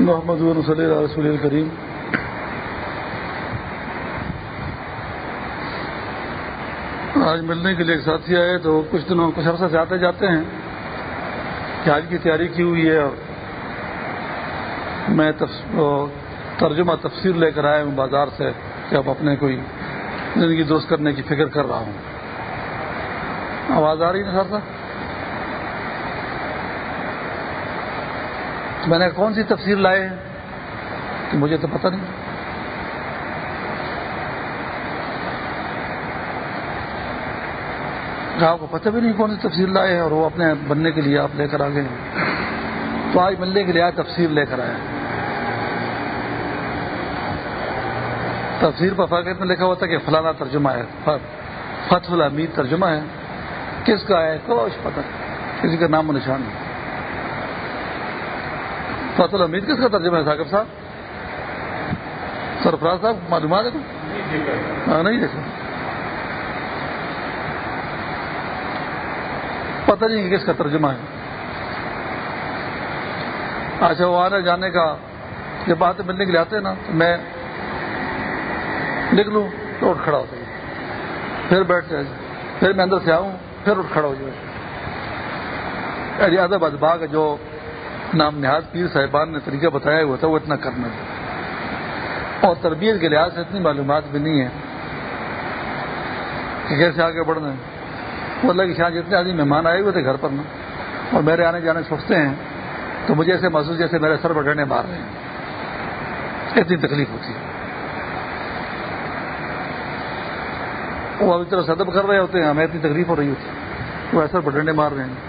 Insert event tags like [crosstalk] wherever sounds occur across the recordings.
محمد صلی اللہ رسول الکریم۔ آج ملنے کے لیے ایک ساتھی آئے تو کچھ دنوں کچھ عرصہ سے آتے جاتے ہیں۔ کہ آج کی تیاری کی ہوئی ہے اور میں ترجمہ تفسیر لے کر آیا ہوں بازار سے کہ اب اپنے کوئی زندگی دوست کرنے کی فکر کر رہا ہوں۔ آواز آ رہی ہے سر صاحب؟ میں نے کون سی تفسیر لائے ہیں؟ کہ مجھے تو پتہ نہیں۔ آپ کو پتہ بھی نہیں کون سی تفسیر لائے ہیں اور وہ اپنے بننے کے لیے آپ لے کر آ گئے تو آج ملنے کے لیے آج تفسیر لے کر آئے تفسیر پر فاقت میں لکھا ہوا تھا کہ فلانا ترجمہ ہے۔ فتح الحمید ترجمہ ہے۔ کس کا ہے؟ کوش پتہ کسی کا نام و نشان نہیں۔ فتح الحمید کس کا ترجمہ ہے ثاقب صاحب؟ سرفراز صاحب معلومات ہے ہاں نہیں دیکھا پتہ نہیں کہ کس کا ترجمہ ہے۔ اچھا وہ آنے جانے کا جب باتیں ملنے کے لیے آتے ہیں نا تو میں نکلوں تو اٹھ کھڑا ہوتا پھر بیٹھ جائے پھر میں اندر سے آؤں پھر اٹھ کھڑا ہو جائے ریاض آباد باغ جو نام نہاد پیر صاحبان نے طریقہ بتایا ہوا تھا، وہ اتنا کرنا ہے اور تربیت کے لحاظ سے اتنی معلومات بھی نہیں ہے کہ کیسے آگے بڑھنا ہے۔ وہ اللہ کی شان جتنے آدمی مہمان آئے ہوئے تھے گھر پر نا، اور میرے آنے جانے سوچتے ہیں، تو مجھے ایسے محسوس جیسے میرے سر بڑھنے مار رہے ہیں۔ اتنی تکلیف ہوتی ہے۔ وہ ابھی طرح صدب کر رہے ہوتے ہیں، ہمیں اتنی تکلیف ہو رہی ہوتی ہے۔ وہ ایسا بڑھنے مار رہے ہیں۔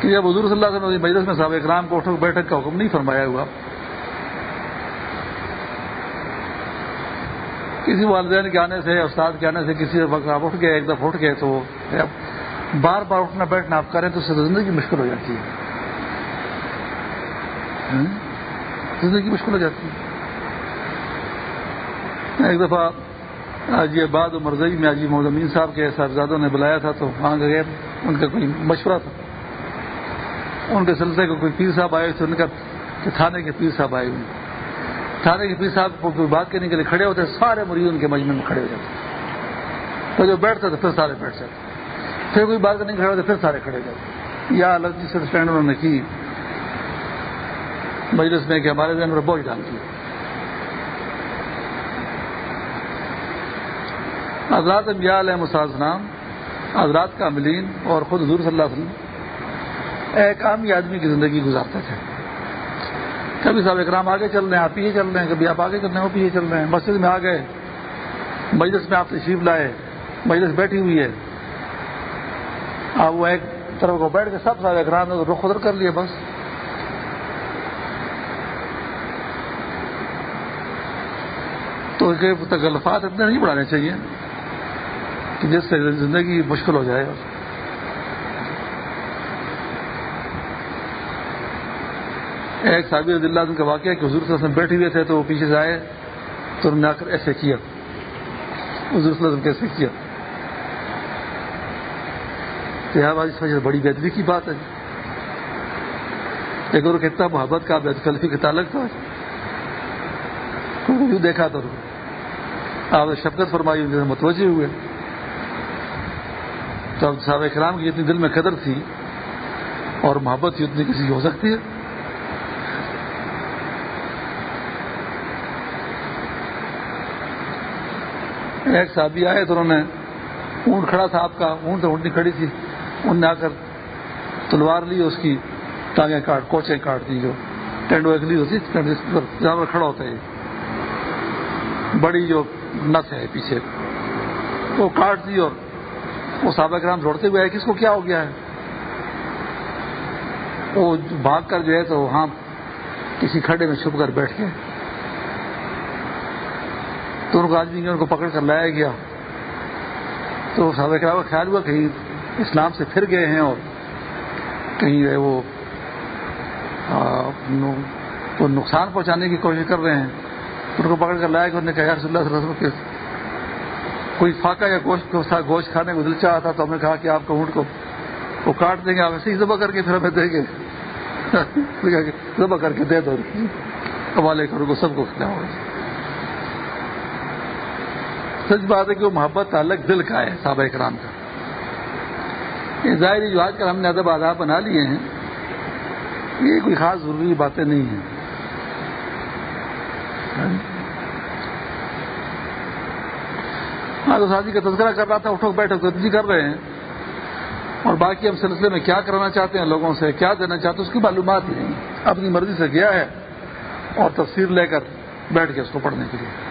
کہ جب حضور صلی اللہ علیہ وسلم مجلس میں صاحب اکرام کو اٹھک بیٹھک کا حکم نہیں فرمایا ہوا۔ کسی والدین کے آنے سے، استاد کے آنے سے کسی وقت آپ اٹھ گئے، ایک دفعہ اٹھ گئے تو بار بار اٹھنا بیٹھنا آپ کریں تو اس سے زندگی مشکل ہو جاتی ہے۔ ہاں؟ زندگی مشکل ہو جاتی ہے۔ ایک دفعہ آج یہ بعد مرضی میں آجی محمد صاحب کے صاحبزادوں نے بلایا تھا تو وہاں گئے، ان کا کوئی مشورہ تھا۔ ان کے سلسلے کو کوئی پیر صاحب آئے تھے ان کا تھانے کے پیر صاحب آئے ہوئے۔ تھانے کے پیر صاحب کو کوئی بات کرنے کے لیے کھڑے ہوتے سارے مریض ان کے مجمے میں کھڑے ہو جاتے تو جو بیٹھتے تھے، پھر سارے بیٹھ جاتے پھر کوئی بات کرنے کھڑے ہوتے پھر سارے کھڑے ہو جاتے یا الگ جس اسٹینڈ انہوں نے کی، مجلس میں کہ ہمارے ذہن میں بوجھ ڈالتی ہے۔ حضرات انبیاء علیہ مساذنام حضرات کا ملین اور خود حضور صلی اللہ علیہ وسلم ایک عام آدمی کی زندگی گزارتے تھے کبھی صاحب اکرام آگے چل رہے ہیں، آپ پیچھے چل رہے ہیں، کبھی آپ آگے چل رہے ہیں، وہ پیچھے چل رہے ہیں۔ مسجد میں آ گئے، مجلس میں آپ تشریف لائے، مجلس بیٹھی ہوئی ہے۔ آپ وہ ایک طرف کو بیٹھ کے سب صاحب اکرام نے رخ ادھر کر لیے بس۔ تو تکلفات اتنے نہیں بڑھانے چاہیے کہ جس سے زندگی مشکل ہو جائے۔ ایک صابر رضی اللہ عنہ کا واقعہ کہ حضور صلی اللہ علیہ وسلم بیٹھے ہوئے تھے تو وہ پیچھے سے آئے تو انہوں نے آ کر ایسے کیا۔ حضور صلی اللہ علیہ وسلم کیسے کیا؟ تو یہاں بات بڑی بہتری کی بات ہے۔ ایک اور کتنا محبت کا بیت کلفی کا تعلق تھا دیکھا تو آپ نے شفقت فرمائی متوجہ ہوئے۔ تو اب صحابہ کرام کی جتنی دل میں قدر تھی اور محبت تھی اتنی کسی کی ہو سکتی ہے؟ ایک صحابی آئے تو انہوں نے اونٹ کھڑا تھا آپ کا، اونٹ تو اونٹنی کھڑی تھی۔ انہوں نے آ کر تلوار لی، اس کی ٹانگیں کاٹ، کوچیں کاٹ دی، جو ٹینڈو ایک لی ہوتی جہاں پر کھڑا ہوتا ہے۔ بڑی جو نس ہے پیچھے، وہ کاٹ دی اور وہ صحابہ کرام دوڑتے ہوئے کس کو کیا ہو گیا ہے؟ وہ بھاگ کر جو ہے تو وہاں کسی کھڈے میں چھپ کر بیٹھ گئے۔ تو ان کو آدمی ان کو پکڑ کر لایا گیا۔ تو صحابہ کرام کا خیال ہوا کہیں اسلام سے پھر گئے ہیں اور کہیں وہ وہ نقصان پہنچانے کی کوشش کر رہے ہیں۔ ان کو پکڑ کر لایا کہ انہوں نے کہا، یا رسول اللہ صلی اللہ علیہ وسلم کوئی فاقہ یا گوشت گوشت کھانے کو دل چاہا تھا تو ہم نے کہا کہ آپ کا اونٹ کو وہ کاٹ دیں گے، آپ ایسے ہی ذبح کر کے پھر ہمیں دیں گے۔ [laughs] ذبح کر کے دے دو۔ [laughs] حوالے کرو کو سب کو کھلاؤ۔ سچ بات ہے کہ وہ محبت الگ دل کا ہے صحابہ کرام کا۔ یہ ظاہری جو آج کل ہم نے ادب آداب بنا لیے ہیں، یہ کوئی خاص ضروری باتیں نہیں ہیں۔ ہاں؟ تو شادی کا تذکرہ کر رہا تھا، اٹھو بیٹھو جی کر رہے ہیں۔ اور باقی ہم سلسلے میں کیا کرانا چاہتے ہیں لوگوں سے، کیا دینا چاہتے ہیں، اس کی معلومات ہی نہیں اپنی مرضی سے گیا ہے اور تفسیر لے کر بیٹھ کے اس کو پڑھنے کے لیے۔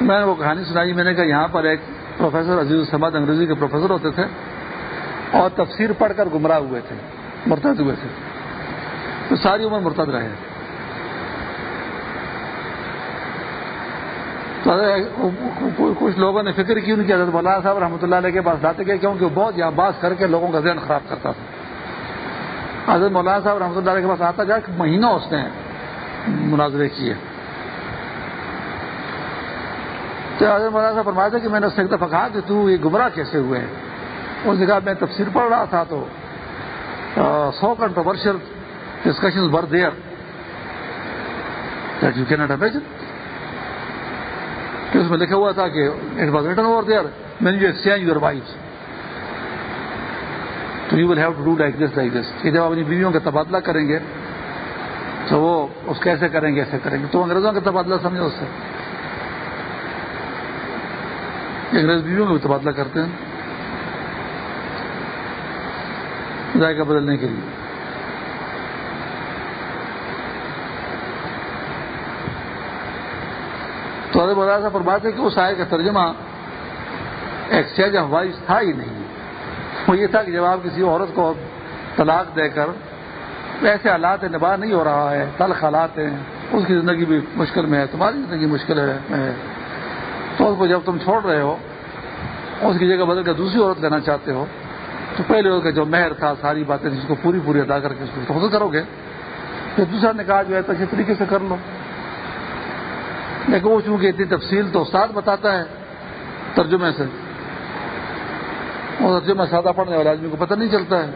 میں نے وہ کہانی سنائی، میں نے کہا یہاں پر ایک پروفیسر عزیز السمد انگریزی کے پروفیسر ہوتے تھے اور تفسیر پڑھ کر گمراہ ہوئے تھے، مرتد ہوئے تھے۔ تو ساری عمر مرتد رہے۔ تو کچھ لوگوں نے فکر کی، ان کی حضرت مولانا صاحب رحمۃ اللہ علیہ کے پاس لاتے گئے، کیونکہ وہ بہت یہاں باز کر کے لوگوں کا ذہن خراب کرتا تھا۔ حضرت مولانا صاحب رحمۃ اللہ علیہ کے پاس آتا جا کہ مہینہ اس نے مناظرے کیے۔ تو حضرت مولانا صاحب فرمایا تھا کہ میں نے اس سے ایک دفعہ کہا کہ تو یہ گمراہ کیسے ہوئے ہیں؟ اس جگہ میں تفسیر پڑھ رہا تھا تو سو کنٹروورشل ڈسکشن بر دیئر یو کی ناٹ امیجن کہ اس میں لکھا ہوا تھا کہ it was written over there man you exchange your wife تو you will have to do like this like this کہ جب اپنی بیویوں کا تبادلہ کریں گے، تو وہ اس کیسے کریں گے، ایسے کریں گے؟ تو انگریزوں کا تبادلہ سمجھو اس سے. انگریز بیویوں کا بھی تبادلہ کرتے ہیں، ذائقہ بدلنے کے لیے۔ تو ارے بتا پر بات ہے کہ اس آئے کا ترجمہ ایکسچینج آف تھا ہی نہیں۔ وہ یہ تھا کہ جب آپ کسی عورت کو طلاق دے کر ایسے حالات نباہ نہیں ہو رہا ہے، تلخ حالات ہیں، اس کی زندگی بھی مشکل میں ہے، تمہاری زندگی مشکل ہے۔ تو اس کو جب تم چھوڑ رہے ہو، اس کی جگہ بدل کر دوسری عورت لینا چاہتے ہو، تو پہلے کا جو مہر تھا، ساری باتیں جس کو پوری پوری ادا کر کے اس کو حضر کرو گے۔ پھر دوسرا نے کہا جو ہے تو اچھے طریقے سے کر لو۔ لیکن وہ چونکہ اتنی تفصیل تو استاد بتاتا ہے ترجمے سے، وہ ترجمہ سادہ پڑھنے والے آدمی کو پتہ نہیں چلتا ہے۔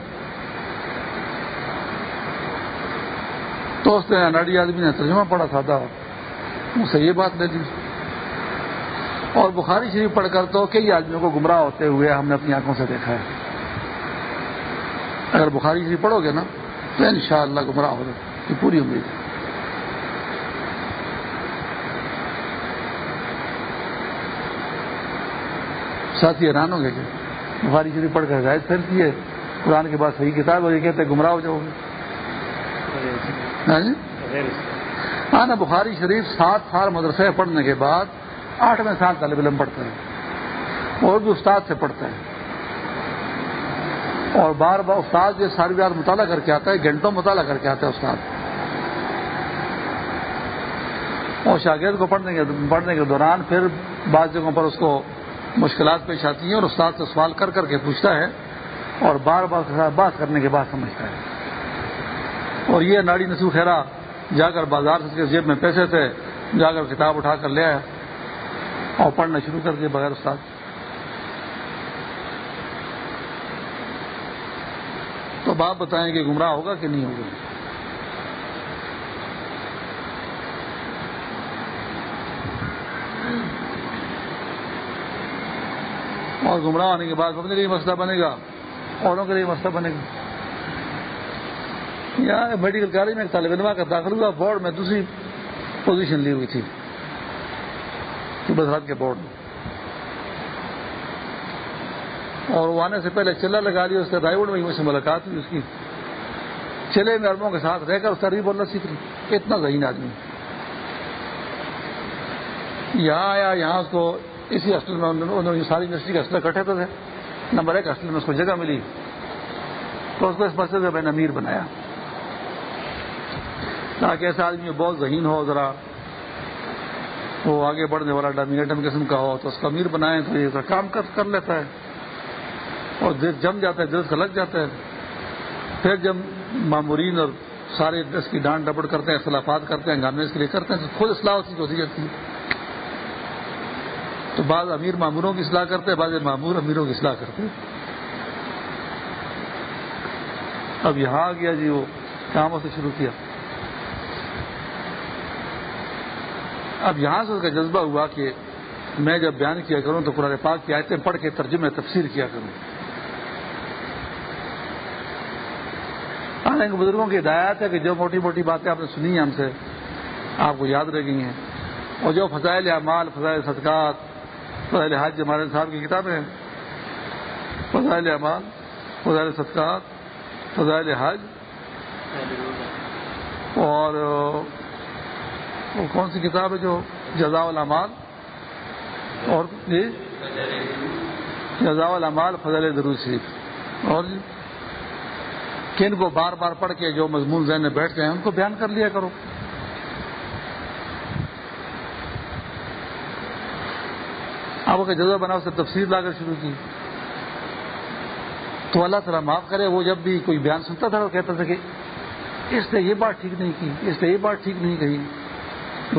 تو اس نے اناڑی آدمی نے ترجمہ پڑھا سادہ اسے یہ بات لے دی اور بخاری شریف پڑھ کر تو کئی آدمیوں کو گمراہ ہوتے ہوئے ہم نے اپنی آنکھوں سے دیکھا ہے۔ اگر بخاری شریف پڑھو گے نا تو ان شاء اللہ گمراہ ہو یہ پوری امید ہے۔ ساتھی حیران ہو گئے کہ بخاری شریف پڑھ کر ہدایت پھیلتی ہے قرآن کے بعد صحیح کتاب اور یہ کہتے ہیں گمراہ ہو جاؤ گے۔ ہاں, جی؟ ہاں نا بخاری شریف سات سال مدرسے پڑھنے کے بعد آٹھویں سال طالب علم پڑھتے ہیں، اور بھی استاد سے پڑھتے ہیں۔ اور بار بار استاد جو ساری بار مطالعہ کر کے آتا ہے، گھنٹوں مطالعہ کر کے آتا ہے استاد۔ اور شاگرد کو پڑھنے کے پڑھنے کے دوران پھر بعض جگہوں پر اس کو مشکلات پیش آتی ہیں اور استاد سے سوال کر کر کے پوچھتا ہے اور بار بار بات کرنے کے بعد سمجھتا ہے۔ اور یہ ناڑی نسو خیرا جا کر بازار سے جیب میں پیسے تھے، جا کر کتاب اٹھا کر لے آیا۔ اور پڑھنا شروع کر دیا بغیر استاد۔ تو باپ بتائیں کہ گمراہ ہوگا کہ نہیں ہوگا؟ اور گمراہ ہونے کے بعد اپنے لیے مسئلہ بنے گا، اوروں کے لیے مسئلہ بنے گا۔ یہاں میڈیکل کالج میں ایک طالب علما کا داخل ہوا بورڈ میں دوسری پوزیشن لی ہوئی تھی۔ بسرات کے بورڈ میں۔ اور وہ آنے سے پہلے چلا لگا لیا، اس کے رائے میں مجھ سے ملاقات ہوئی اس کی۔ چلے نرموں کے ساتھ رہ کر اس کا ری بولنا سیکھ لی۔ اتنا ذہین آدمی۔ یہاں آیا، یہاں اس کو اسی ہاسٹل میں انہوں نے ساری یونیورسٹی کے ہاسٹل کٹے تھے نمبر ایک ہاسٹل میں اس کو جگہ ملی۔ تو اس کو اس مسئلے سے میں نے امیر بنایا۔ تاکہ ایسا آدمی بہت ذہین ہو، ذرا وہ آگے بڑھنے والا ڈومینیٹم قسم کا ہو تو اس کو امیر بنائے تو یہ کام کر لیتا ہے۔ اور جم جاتا ہے، دل کا لگ جاتا ہے۔ پھر جب معمورین اور سارے دس کی ڈانٹ ڈپٹ کرتے ہیں، اختلافات کرتے ہیں، ہنگامے اس کے لیے کرتے ہیں، تو خود اصلاح ہوتی ہوتی جاتی ہے تو بعض امیر معموروں کی اصلاح کرتے ہیں، بعض معمور امیروں کی اصلاح کرتے ہیں۔ اب یہاں آ گیا جی وہ کاموں سے شروع کیا۔ اب یہاں سے اس کا جذبہ ہوا کہ میں جب بیان کیا کروں تو قرآن پاک کی آیتیں پڑھ کے ترجمے تفسیر کیا کروں۔ حالانکہ بزرگوں کی ہدایات ہے کہ جو موٹی موٹی باتیں آپ نے سنی ہیں ہم سے، آپ کو یاد رہ گئی ہیں۔ اور جو فضائل اعمال، فضائل صدقات، فضائل حج ہمارے صاحب کی کتابیں ہیں۔ فضائل اعمال، فضائل صدقات، فضائل حج۔ اور وہ کون سی کتاب ہے جو جزا العمال اور جی؟ جزا العمال فضل درود شریف اور جی؟ کن کو بار بار پڑھ کے جو مضمون ذہن میں بیٹھتے ہیں، ان کو بیان کر لیا کرو۔ آپ کا جذبہ بنا اسے تفصیل لا کر شروع کی۔ تو اللہ تعالیٰ معاف کرے، وہ جب بھی کوئی بیان سنتا تھا وہ کہتا تھا کہ اس نے یہ بات ٹھیک نہیں کی، اس نے یہ بات ٹھیک نہیں کہی۔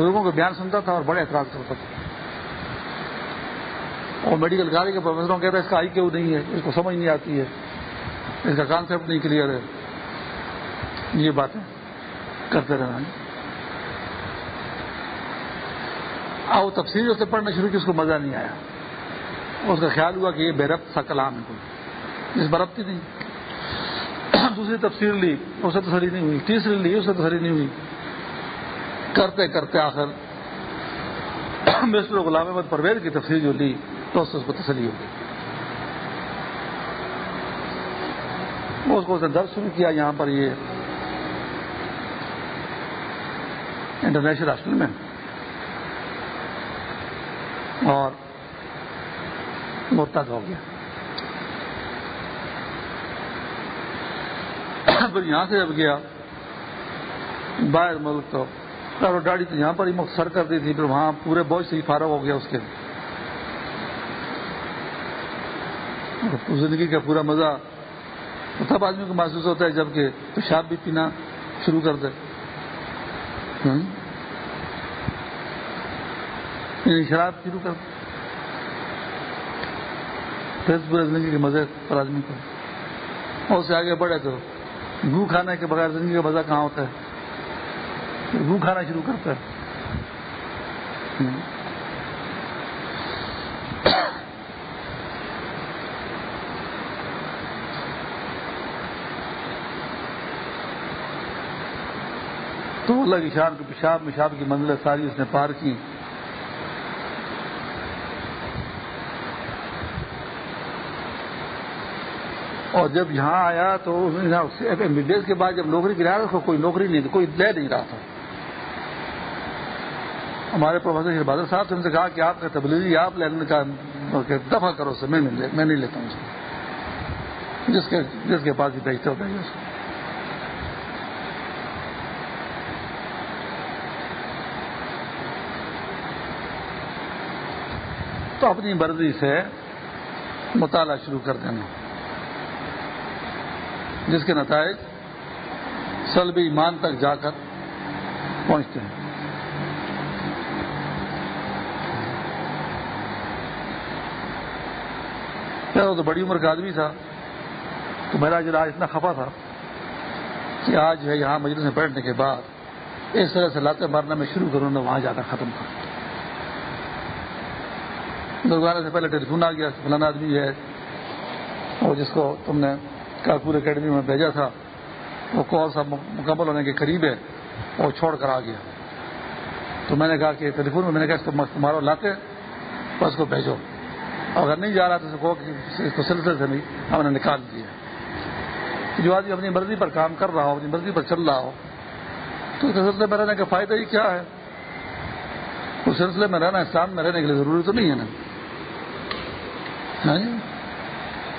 لوگوں کو بیان سنتا تھا اور بڑے اعتراض کرتا تھا۔ اور میڈیکل کالج کے پروفیسروں کہتا ہے اس کا آئی کیوں نہیں ہے، اس کو سمجھ نہیں آتی ہے۔ اس کا کانسیپٹ نہیں کلیئر ہے۔ یہ باتیں کرتے رہنا۔ آؤ تفصیل سے پڑھنا شروع کی، اس کو مزہ نہیں آیا۔ اس کا خیال ہوا کہ یہ بے ربط سا کلام ہے۔ کوئی اس بربتی نہیں۔ دوسری تفصیل لی، اس سے تسلی نہیں ہوئی۔ تیسری لی، اس تسلی نہیں ہوئی۔ کرتے کرتے آخر مسٹر غلام احمد پرویز کی تفصیل جو لی تو اس سے اس کو تسلی ہو گئی۔ اس کو درد شروع کیا یہاں پر یہ انٹرنیشنل ہاسپٹل میں۔ اور مرتد ہو گیا۔ پھر یہاں سے جب گیا، باہر ملک تو ڈاڑی تو یہاں پر ہی مختصر کر دی تھی، پھر وہاں پورے بوجھ سے ہی فارغ ہو گیا اس کے۔ زندگی کا پورا مزہ تب آدمی کو محسوس ہوتا ہے جبکہ پیشاب بھی پینا شروع کر دے۔ یعنی شراب شروع کر دے۔ پھر پورے زندگی کے مزے پر آدمی کو۔ اور اس سے آگے بڑھے تو گو کھانے کے بغیر زندگی کا مزہ کہاں ہوتا ہے؟ گو کھانا شروع کرتا ہے۔ تو اللہ کی شان کو پیشاب، مشاب کی منزلیں ساری اس نے پار کی۔ اور جب یہاں آیا تو ایم بی کے بعد جب نوکری گرا رہا کوئی نوکری نہیں تھی کوئی لے نہیں رہا تھا۔ ہمارے پروفیسر بہادر صاحب سے کہا کہ آپ کا تبلیغی آپ لینے کا دفاع کرو سے میں نہیں لیتا ہوں اس کو جس کے جس کے پاس بھی بیچتے ہوتا ہے اس کو تو اپنی مرضی سے مطالعہ شروع کر دینا۔ جس کے نتائج سلب ایمان تک جا کر پہنچتے ہیں۔ تو بڑی عمر کا آدمی تھا۔ تو میرا جو آج اتنا خفا تھا کہ آج جو ہے یہاں مجلس میں بیٹھنے کے بعد اس طرح سے لاتے مارنا میں شروع کروں وہاں جا کر ختم کر دربارے سے پہلے ٹیلیفون آ گیا، فلانا آدمی ہے، اور جس کو تم نے کارپور اکیڈمی میں بھیجا تھا، وہ کورس اب مکمل ہونے کے قریب ہے اور چھوڑ کر آ گیا۔ تو میں نے کہا کہ ٹیلیفون میں میں نے کہا اس کو تمہارا لاتے اور اس کو بھیجو۔ اگر نہیں جا رہا تو اس کو سلسلے سے نہیں، ہم نے نکال دیا۔ جو آدمی اپنی مرضی پر کام کر رہا ہو، اپنی مرضی پر چل رہا ہو، تو اس سلسلے میں رہنے کا فائدہ ہی کیا ہے؟ اس سلسلے میں رہنا اسلام میں رہنے کے لیے ضروری تو نہیں ہے نا؟ ہاں جی؟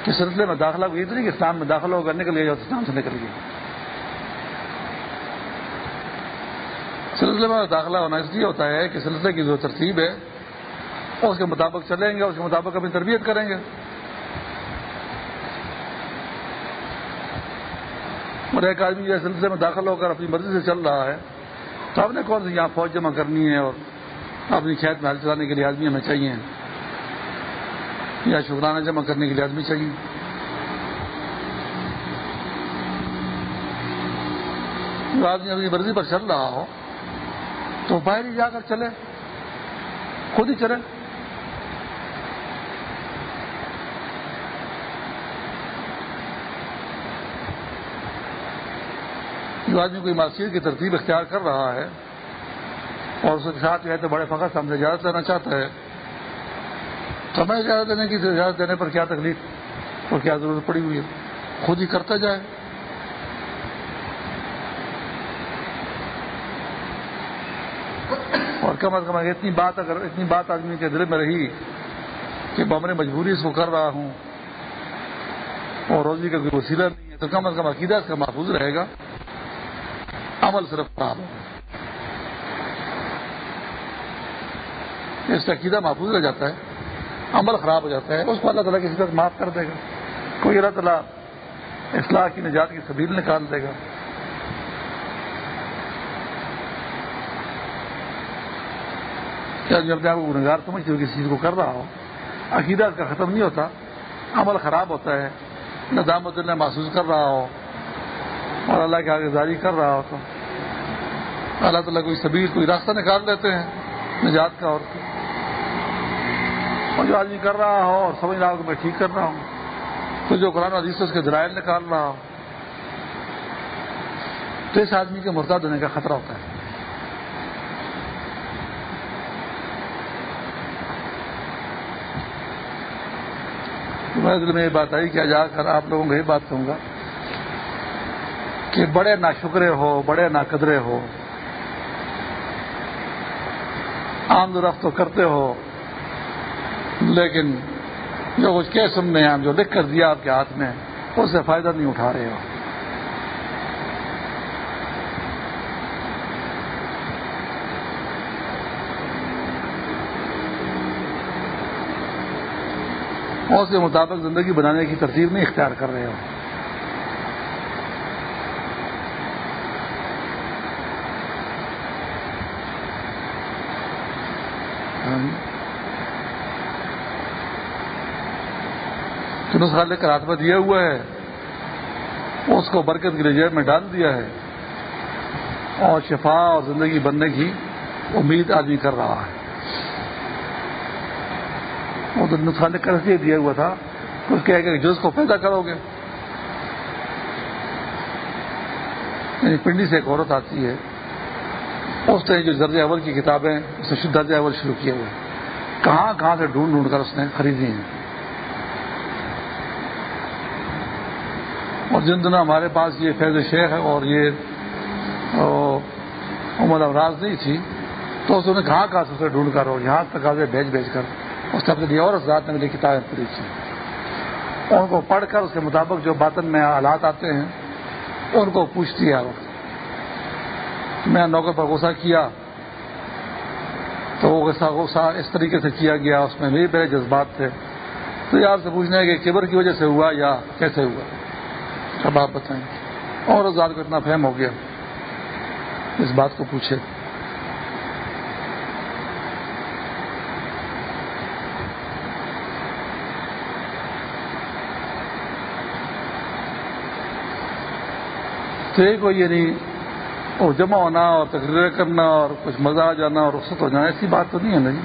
کہ سلسلے میں داخلہ یہ تو نہیں کہ اسلام میں داخلہ کرنے کے لیے اسلام سے نکل گیا۔ سلسلے میں داخلہ ہونا اس لیے ہوتا ہے کہ سلسلے کی جو ترتیب ہے اس کے مطابق چلیں گے، اس کے مطابق اپنی تربیت کریں گے۔ اور ایک آدمی جو سلسلے میں داخل ہو کر اپنی مرضی سے چل رہا ہے، تو آپ نے کون سی یہاں فوج جمع کرنی ہے اور اپنی کھیت میں حل چلانے کے لیے آدمی ہمیں چاہیے یا شکرانہ جمع کرنے کے لیے آدمی چاہیے؟ جو آدمی اپنی مرضی پر چل رہا ہو، تو باہر ہی جا کر چلے، خود ہی چلے۔ جو آدمی کوئی معاشیت کی ترتیب اختیار کر رہا ہے اور اس کے ساتھ جو ہے تو بڑے فخر سے ہم سے اجازت دینا چاہتا ہے، تو ہمیں اجازت دینے کی اجازت دینے پر کیا تکلیف اور کیا ضرورت پڑی ہوئی ہے؟ خود ہی کرتا جائے۔ اور کم از کم اتنی بات اگر اتنی بات آدمی کے دل میں رہی کہ میں مجبوری اس کو کر رہا ہوں اور روزی کا کوئی وسیلہ نہیں ہے، تو کم از کم عقیدہ اس کا محفوظ رہے گا۔ عمل صرف خراب ہوگا اس کا عقیدہ محفوظ رہ جاتا ہے، عمل خراب ہو جاتا ہے، اس کو اللہ تعالیٰ کسی طرح معاف کر دے گا۔ کوئی اللہ تعالیٰ اصلاح کی نجات کی سبیل نکال دے گا۔ کیا جو اپنے آپ کو گنگار سمجھتے ہو، کسی چیز کو کر رہا ہو، عقیدہ اس کا ختم نہیں ہوتا، عمل خراب ہوتا ہے، ندامت اللہ محسوس کر رہا ہو اور اللہ کی آگے داری کر رہا ہو تو اللہ تعالیٰ کوئی سبیر کوئی راستہ نکال لیتے ہیں نجات کا اور اور جو آدمی کر رہا ہو اور سمجھ رہا ہو کہ میں ٹھیک کر رہا ہوں، تو جو قرآن عزیز اس کے درائل نکال رہا ہو، تو اس آدمی کے مرتاد ہونے کا خطرہ ہوتا ہے۔ میرے دل میں یہ بات آئی کہ جا کر آپ لوگوں کو یہ بات کہوں گا کہ بڑے نہ شکرے ہو، بڑے نہ قدرے ہو آمد رفت تو کرتے ہو، لیکن جو کچھ کہہ سننے ہیں جو لکھ کر دیا آپ کے ہاتھ میں، اس سے فائدہ نہیں اٹھا رہے ہو۔ اس کے مطابق زندگی بنانے کی ترتیب نہیں اختیار کر رہے ہو۔ نسخہ لے کر ہاتھ میں دیا ہوا ہے۔ اس کو برکت کی رجیب میں ڈال دیا ہے۔ اور شفا اور زندگی بننے کی امید آدمی کر رہا ہے۔ وہ تو نسخہ لے کر دیا ہوا تھا۔ اس کے کہ جز کو پیدا کرو گے۔ یعنی پنڈی سے ایک عورت آتی ہے۔ اس نے جو درج اول کی کتابیں، اس نے درج اول شروع کیے ہوئے۔ کہاں کہاں سے ڈھونڈ ڈھونڈ کر اس نے خریدی ہیں؟ اور جن دنوں ہمارے پاس یہ فیض شیخ ہے اور یہ عمر امراض نہیں تھی، تو اس نے کہاں کہاں سے اسے ڈھونڈ کر اور یہاں تک آگے بھیج بھیج کر۔ اس نے اپنے لیے اور ذات نے میری کتابیں پڑھی تھی ان کو پڑھ کر اس کے مطابق جو باطن میں حالات آتے ہیں، ان کو پوچھتی ہے۔ میں نوکر پر غصہ کیا، تو وہ غصہ غصہ اس طریقے سے کیا گیا، اس میں بھی بڑے جذبات تھے۔ تو یہ آپ سے پوچھنا ہے کہ کیبر کی وجہ سے ہوا یا کیسے ہوا؟ اب آپ بتائیں۔ اور ذات کو اتنا فہم ہو گیا۔ اس بات کو پوچھے تو ایک وہ یہ نہیں، اور جمع ہونا اور تقریر کرنا اور کچھ مزہ آ جانا اور رخصت ہو جانا، ایسی بات تو نہیں ہے نا جی۔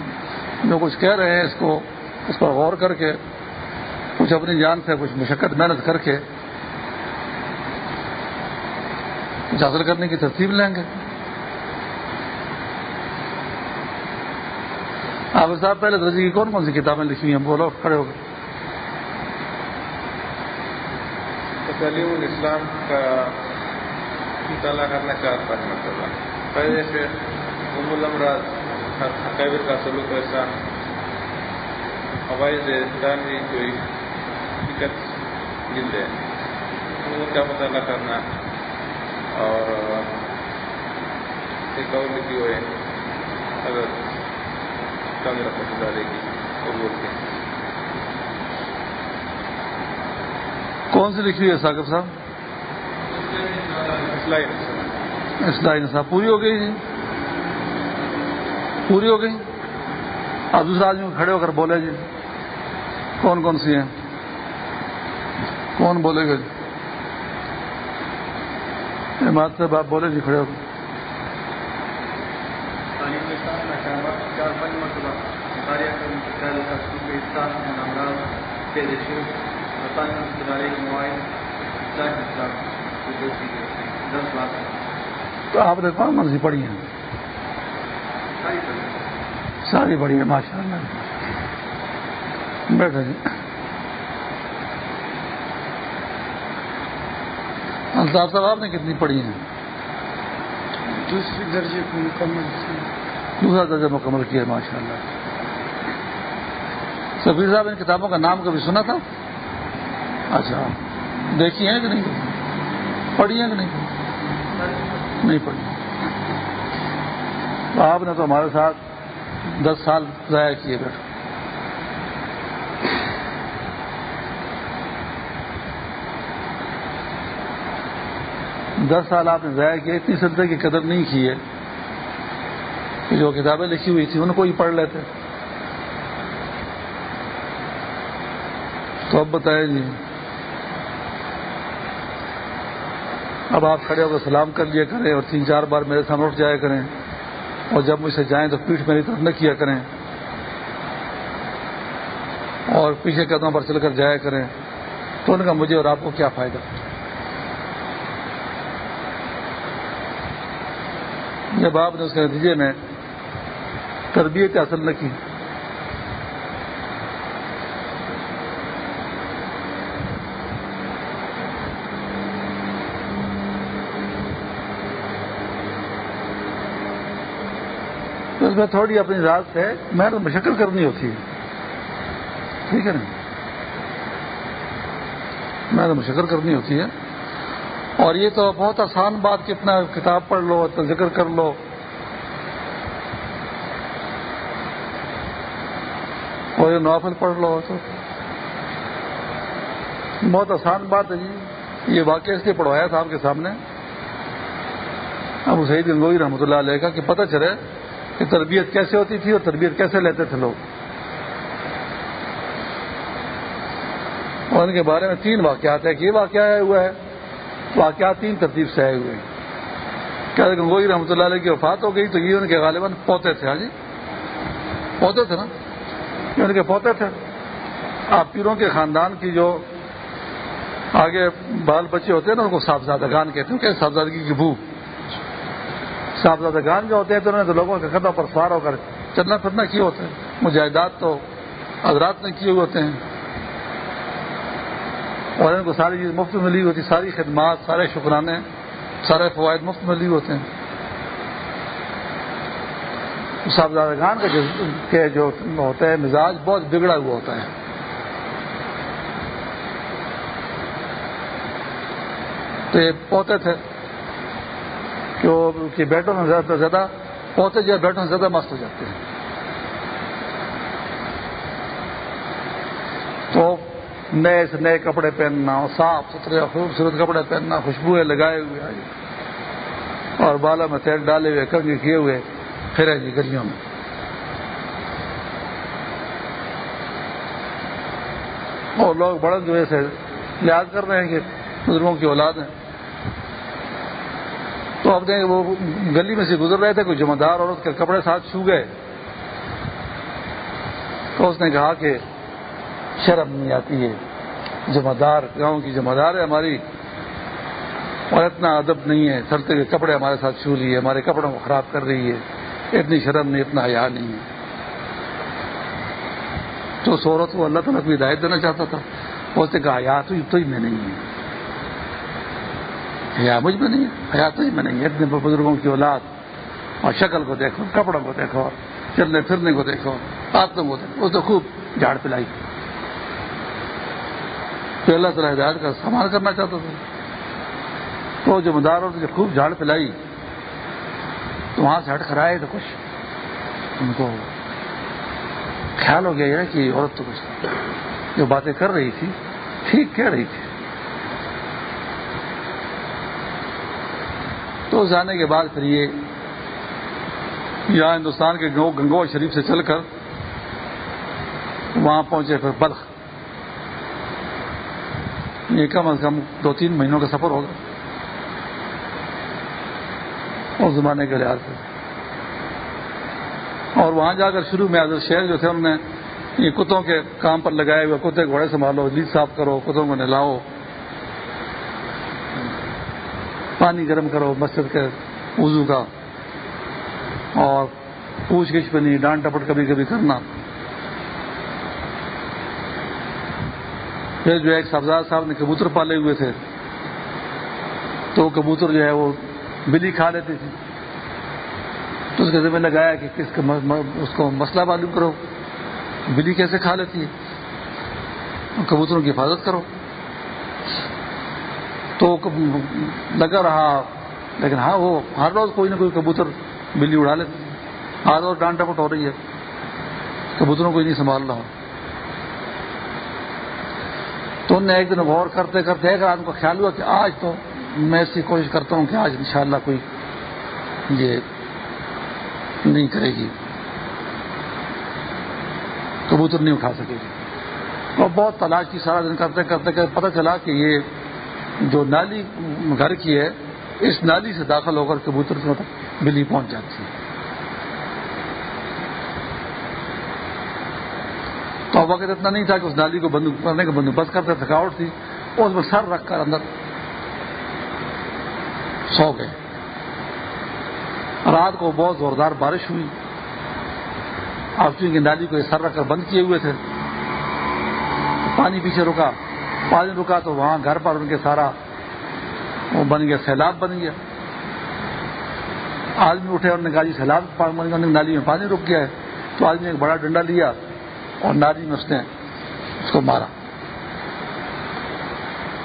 جو کچھ کہہ رہے ہیں اس کو، اس پر غور کر کے، کچھ اپنی جان سے، کچھ مشقت، محنت کر کے کچھ حاصل کرنے کی ترتیب لیں گے۔ آپ صاحب، پہلے درجے کی کون کون سی کتابیں لکھی ہیں؟ بولو، کھڑے ہو گئے تعلیم الاسلام کا مطالعہ کرنا چاہتا ہوں مسئلہ پہلے سے ام الامراض حقیبر کا سلوک ایسا ہوائی دان میں کوئی دقت جلد ہے۔ ان کا مطالعہ کرنا اور ایک اور لکھی ہوئے اگر کم رقم ڈالے گی وہ بولتے ہیں کون سی لکھی ہوئی ہے ساکر صاحب؟ اسلائی نصاب پوری ہو گئی جی۔ پوری ہو گئی۔ آپ دوسرا آدمی کھڑے ہو کر بولے جی۔ کون کون سی ہیں؟ کون بولے گا جی؟ بات سے آپ بولے جی کھڑے ہو۔ تو آپ نے کون مرضی پڑھی ہے ساری پڑھی ہے ماشاء اللہ بیٹھے جی۔ الطاف صاحب آپ نے کتنی پڑھی ہیں؟ دوسرے درجے کو مکمل دوسرا درجہ مکمل کیا ماشاء اللہ سفیر صاحب ان کتابوں کا نام کبھی سنا تھا؟ اچھا دیکھی ہیں کہ نہیں؟ پڑھی ہیں کہ نہیں؟ نہیں پڑھی۔ آپ نے تو ہمارے ساتھ دس سال ضائع کیے۔ بیٹھے دس سال آپ نے ضائع کیا، اتنی سلطے کی قدر نہیں کی ہے۔ کہ جو کتابیں لکھی ہوئی تھیں، ان کو ہی پڑھ لیتے۔ تو اب بتائیں جی۔ اب آپ کھڑے ہو کر سلام کر لیا کریں اور تین چار بار میرے سامنے اٹھ جایا کریں۔ اور جب مجھ سے جائیں تو پیٹھ میری طرف نہ کیا کریں۔ اور پیچھے قدموں پر چل کر جایا کریں۔ تو ان کا مجھے اور آپ کو کیا فائدہ؟ جب آپ نے اس کے نتیجے میں تربیت حاصل نہ کی۔ اس میں تھوڑی اپنی ذات سے محنت مشکل کرنی ہوتی ہے۔ ٹھیک ہے نا؟ محنت مشکل کرنی ہوتی ہے۔ اور یہ تو بہت آسان بات کتنا کتاب پڑھ لو تو ذکر کر لو۔ اور یہ نوافل پڑھ لو۔ تو بہت آسان بات ہے جی۔ یہ واقعہ اس لیے پڑھوایا تھا آپ کے سامنے۔ ابو سعید گنگوئی رحمۃ اللہ علیہ کا کہ پتہ چلے کہ تربیت کیسے ہوتی تھی اور تربیت کیسے لیتے تھے لوگ۔ اور ان کے بارے میں تین واقعات ہیں کہ یہ واقعہ ہوا ہے واقعات تین ترتیب سے آئے ہوئے ہیں۔ کیا گنگوئی رحمۃ اللہ علیہ کی وفات ہو گئی تو یہ ان کے غالباً پوتے تھے ہاں جی؟ پوتے تھے نا؟ یہ ان کے پوتے تھے۔ آپ پیروں کے خاندان کی جو آگے بال بچے ہوتے ہیں نا، ان کو صاحبزادگان کہتے ہیں۔ کہ صاحبزادگی کی بھوک صاحبزادگان جو ہوتے ہیں تو انہوں نے تو لوگوں کے قدم پر سوار ہو کر چلنا پھرنا کیے ہوتے ہیں۔ مجاہدات تو حضرات نے کیے ہوئے ہوتے ہیں۔ اور ان کو ساری چیز مفت ملی ہوتی، ساری خدمات، سارے شکرانے، سارے فوائد مفت ملی ہوتے ہیں۔ صاحبزادگان کے جو ہوتا ہے، مزاج بہت بگڑا ہوا ہوتا ہے۔ تو یہ پوتے تھے۔ کہ بیٹوں میں زیادہ زیادہ پوتے جو بیٹوں سے زیادہ مست ہو جاتے ہیں تو نئے سے نئے کپڑے پہننا صاف ستھرے خوبصورت کپڑے پہننا خوشبوئیں لگائے ہوئے اور بالا میں تیل ڈالے ہوئے کنگے کیے ہوئے پھرے جی گلیوں میں۔ اور لوگ بڑے جو ہے لحاظ کر رہے ہیں کہ بزرگوں کی اولاد ہیں۔ تو اب دیکھیں وہ گلی میں سے گزر رہے تھے، کوئی ذمہ دار عورت کے کپڑے ساتھ چھو گئے۔ تو اس نے کہا کہ شرم نہیں آتی ہے۔ ذمہ دار، گاؤں کی ذمہ دار ہے ہماری۔ اور اتنا ادب نہیں ہے۔ سرتے کے کپڑے ہمارے ساتھ چھو رہی ہے ہمارے کپڑوں کو خراب کر رہی ہے۔ اتنی شرم نہیں، اتنا حیا نہیں ہے۔ تو سورت کو اللہ تعالیٰ کو ہدایت دینا چاہتا تھا۔ اس نے کہا حیا تو ہی میں نہیں ہے حیا مجھ میں نہیں ہے، حیا تو ہی میں نہیں۔ ہے اتنے بزرگوں کی اولاد۔ اور شکل کو دیکھو، کپڑوں کو دیکھو، چلنے پھرنے کو دیکھو آتوں کو دیکھو۔ وہ تو خوب جھاڑ پلائی۔ تو اللہ تعالیٰ ہدایت کا استعمال کرنا چاہتا تھا۔ تو ذمہ دار اور خوب جھاڑ پلائی تو وہاں سے ہٹ کر آئے تو کچھ ان کو خیال ہو گیا کہ عورت تو کچھ جو باتیں کر رہی تھی، ٹھیک کہہ رہی تھی۔ تو جانے کے بعد پھر یہ یہاں ہندوستان کے گنگو شریف سے چل کر وہاں پہنچے پھر بلخ یہ کم از کم دو تین مہینوں کا سفر ہوگا۔ اس زمانے کے لحاظ سے۔ اور وہاں جا کر شروع میں حضرت شیخ جو تھے انہوں نے یہ کتوں کے کام پر لگائے ہوئے کتے گھوڑے سنبھالو لید صاف کرو، کتوں کو نہلاؤ، پانی گرم کرو، مسجد کے وضو کا۔ اور پوچھ گچھ پہ نہیں، ڈانٹ ٹپٹ کبھی کبھی کرنا۔ پھر جو ایک سبزار صاحب نے کبوتر پالے ہوئے تھے۔ تو کبوتر جو ہے وہ بلی کھا لیتی تھی تو اس کے ذمہ لگایا کہ کس کا اس کو مسئلہ معلوم کرو۔ بلی کیسے کھا لیتی ہے؟ کبوتروں کی حفاظت کرو۔ تو لگا رہا، لیکن ہاں وہ ہر روز کوئی نہ کوئی کبوتر بلی اڑا لیتی ہر روز ڈانٹ ٹپٹ ہو رہی ہے۔ کبوتروں کو ہی نہیں سنبھال رہا تو انہوں نے ایک دن غور کرتے کرتے ایک رات کو خیال ہوا کہ آج تو میں ایسی کوشش کرتا ہوں کہ آج انشاءاللہ کوئی یہ نہیں کرے گی۔ کبوتر نہیں اٹھا سکے گی۔ اور بہت تلاش کی سارا دن کرتے کرتے کرتے پتہ چلا کہ یہ جو نالی گھر کی ہے، اس نالی سے داخل ہو کر کبوتر بلی پہنچ جاتی ہے۔ وقت اتنا نہیں تھا کہ اس نالی کو بند کرنے کا بندوبست کرتے تھکاوٹ تھی، اور اس میں سر رکھ کر اندر سو گئے۔ رات کو بہت زوردار بارش ہوئی۔ آپ چونکہ نالی کو سر رکھ کر بند کیے ہوئے تھے، پانی پیچھے رکا۔ پانی رکا تو وہاں گھر پر ان کے سارا وہ بن گیا، سیلاب بن گیا۔ آدمی اٹھے اور نے کہا جی سیلاب نالی میں پانی رک گیا ہے۔ تو آدمی ایک بڑا ڈنڈا لیا۔ اور نالی میں اس نے اس کو مارا۔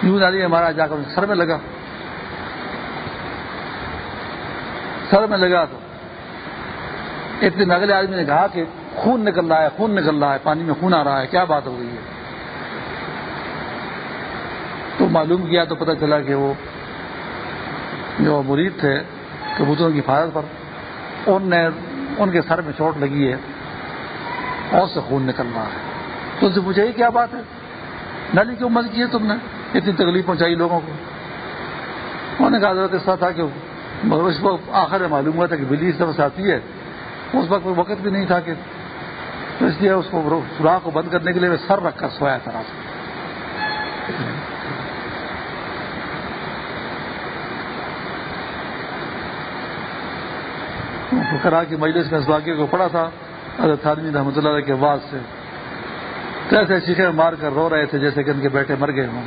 یوں نالی میں مارا، جا کر سر میں لگا۔ سر میں لگا تو اتنے میں اگلے آدمی نے کہا کہ خون نکل رہا ہے، خون نکل رہا ہے، پانی میں خون آ رہا ہے، کیا بات ہو گئی ہے؟ تو معلوم کیا تو پتہ چلا کہ وہ جو مرید تھے کبوتروں کی حفاظت پر، ان نے، ان کے سر میں چوٹ لگی ہے۔ اور سے خون نکل رہا ہے۔ تو ان سے پوچھا یہ کیا بات ہے؟ نالی کیوں مت کی ہے تم نے؟ اتنی تکلیف پہنچائی لوگوں کو۔ انہوں نے کہا، حضرت اس طرح تھا کہ اس کو آخر میں معلوم ہوا تھا کہ بلی اس طرح سے آتی ہے۔ اس وقت کوئی وقت بھی نہیں تھا کہ تو اس لیے اس کو سوراخ کو بند کرنے کے لیے میں سر رکھ کر سویا تھا۔ رات کرا کی مجلس میں اس واقعے کو پڑھا تھا۔ حضرت عالمی رحمۃ اللہ کے بعد سے۔ کیسے چیخے مار کر رو رہے تھے جیسے کہ ان کے بیٹے مر گئے ہوں۔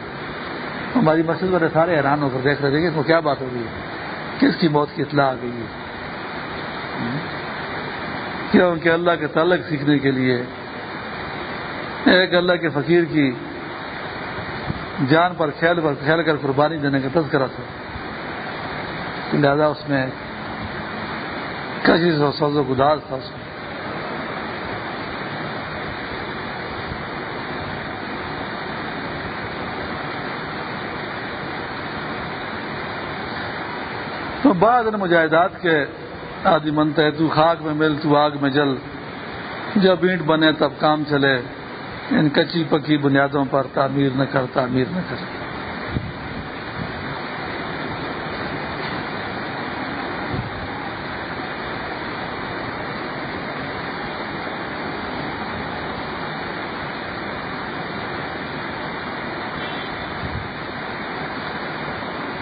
ہماری مسجد والے سارے حیران ہو کر دیکھ رہے تھے کہ اس کو کیا بات ہو گئی ہے؟ کس کی موت کی اطلاع آ گئی ہے؟ کیا ان کے اللہ کے تعلق سیکھنے کے لیے ایک اللہ کے فقیر کی جان پر کھیل پر کھیل کر قربانی دینے کا تذکرہ تھا۔ لہذا اس میں کشی سوز و گداز تھا اس میں۔ تو بعد ان مجاہدات کے آدھی منت ہے تو خاک میں مل، تو آگ میں جل۔ جب اینٹ بنے، تب کام چلے۔ ان کچی پکی بنیادوں پر تعمیر نہ کر، تعمیر نہ کر۔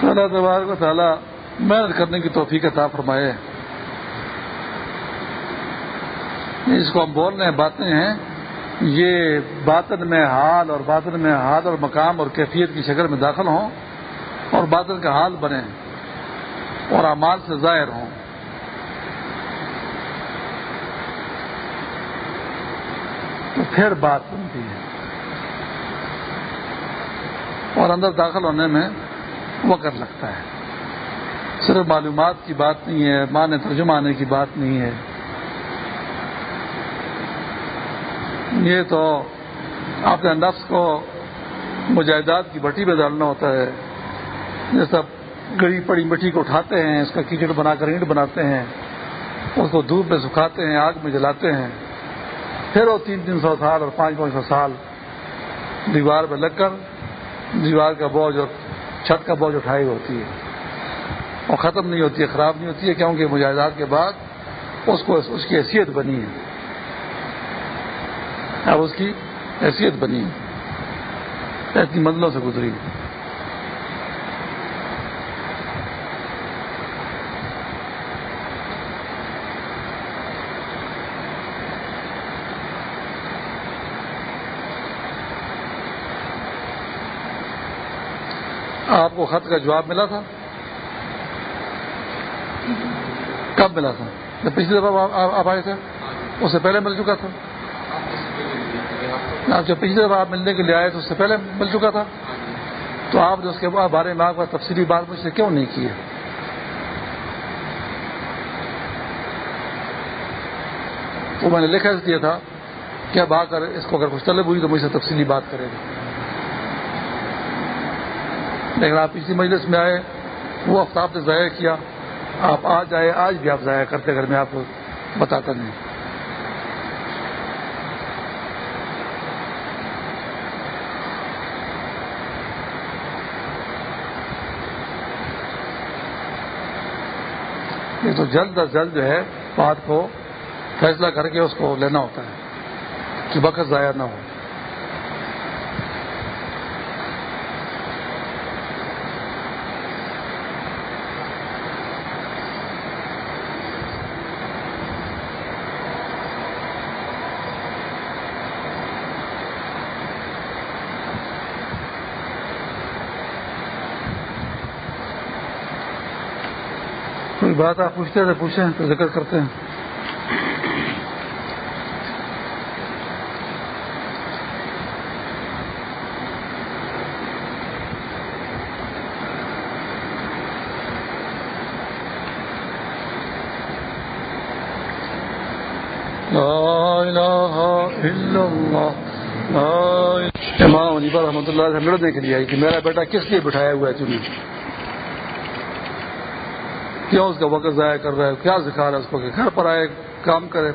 اللہ تبارک و تعالیٰ محنت کرنے کی توفیق عطا فرمائے۔ اس کو ہم بول رہے ہیں، باتیں ہیں۔ یہ باطن میں حال اور باطن میں حال اور مقام اور کیفیت کی شکل میں داخل ہوں اور باطن کا حال بنے اور اعمال سے ظاہر ہوں۔ تو پھر بات بنتی ہے۔ اور اندر داخل ہونے میں وقت لگتا ہے۔ صرف معلومات کی بات نہیں ہے، معنی ترجمہ آنے کی بات نہیں ہے۔ یہ تو اپنے نفس کو مجاہدات کی بٹی میں ڈالنا ہوتا ہے۔ جیسا گڑی پڑی مٹی کو اٹھاتے ہیں، اس کا کیچڑ بنا کر اینٹ بناتے ہیں، اس کو دھوپ میں سکھاتے ہیں، آگ میں جلاتے ہیں۔ پھر وہ تین تین سو سال اور پانچ پانچ سو سال دیوار پہ لگ کر دیوار کا بوجھ اور چھت کا بوجھ اٹھائی ہوتی ہے۔ وہ ختم نہیں ہوتی ہے، خراب نہیں ہوتی ہے، کیونکہ مجاہدات کے بعد اس کو اس کی حیثیت بنی ہے۔ اب اس کی حیثیت بنی ہے۔ ایسی منزلوں سے گزری۔ آپ کو خط کا جواب ملا تھا؟ ملا تھا۔ جب پچھلی دفعہ آپ آئے تھے۔ اس سے پہلے مل چکا تھا۔ جب پچھلی دفعہ آپ ملنے کے لیے آئے تو اس سے پہلے مل چکا تھا۔ تو آپ نے اس کے بارے میں آپ کا تفصیلی بات مجھ سے کیوں نہیں کی ہے؟ میں نے لکھا اس دیا تھا کہ اب آ کر اس کو اگر کچھ طلب ہوئی تو مجھ سے تفصیلی بات کرے گا۔ لیکن آپ پچھلی مجلس میں آئے، وہ ہفتہ نے ضائع کیا۔ آپ آج آئے آج بھی آپ ضائع کرتے اگر میں آپ کو بتاتا نہیں۔ یہ تو جلد از جلد جو ہے بات کو فیصلہ کر کے اس کو لینا ہوتا ہے، کہ وقت ضائع نہ ہو کوئی بات آپ پوچھتے تھے پوچھیں تو ذکر کرتے ہیں۔ امام علی رحمۃ اللہ سے لڑنے کے لیے آئی کہ میرا بیٹا کس لیے بٹھایا ہوا ہے تمہیں کیا اس کا وقت ضائع کر رہا ہے کیا سکھا رہا ہے اس کو کہ گھر پر آئے، کام کرے۔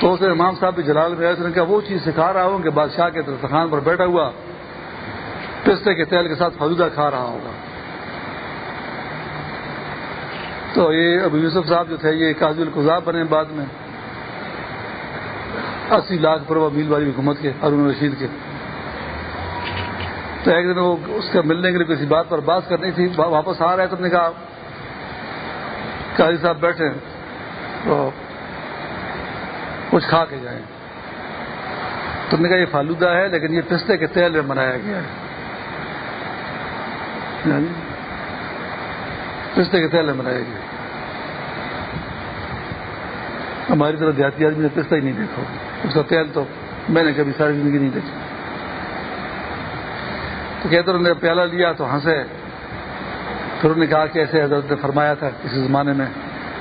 تو اسے امام صاحب بھی جلال میں آئے کہا وہ چیز سکھا رہا ہوں کہ بادشاہ کے دسترخوان پر بیٹھا ہوا پستے کے تیل کے ساتھ فلودہ کھا رہا ہوگا تو یہ ابو یوسف صاحب جو تھے، یہ قاضی القضاب بنے بعد میں۔ اسی لاکھ پر میل والی حکومت کے ارون رشید کے۔ تو ایک دن وہ اس کا ملنے کے لیے کسی بات پر بات کرنی تھی، واپس آ رہا ہے تو نے کہا قاضی صاحب بیٹھے تو کچھ کھا کے جائیں۔ تم نے کہا یہ فالودہ ہے، لیکن یہ پستے کے تیل میں بنایا گیا ہے۔ ہاں جی۔ پستے کے تیل میں بنایا گیا ہماری طرح دیہاتی آدمی نے پستہ ہی نہیں دیکھا۔ اس کا تیل تو میں نے کبھی ساری زندگی نہیں دیکھی تو کہتے انہوں نے پیالہ لیا تو ہنسے۔ پھر انہوں نے کہا کہ ایسے حضرت نے فرمایا تھا کسی زمانے میں،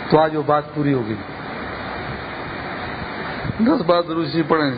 تو آج وہ بات پوری ہوگی۔ دس بات ضروری پڑھیں۔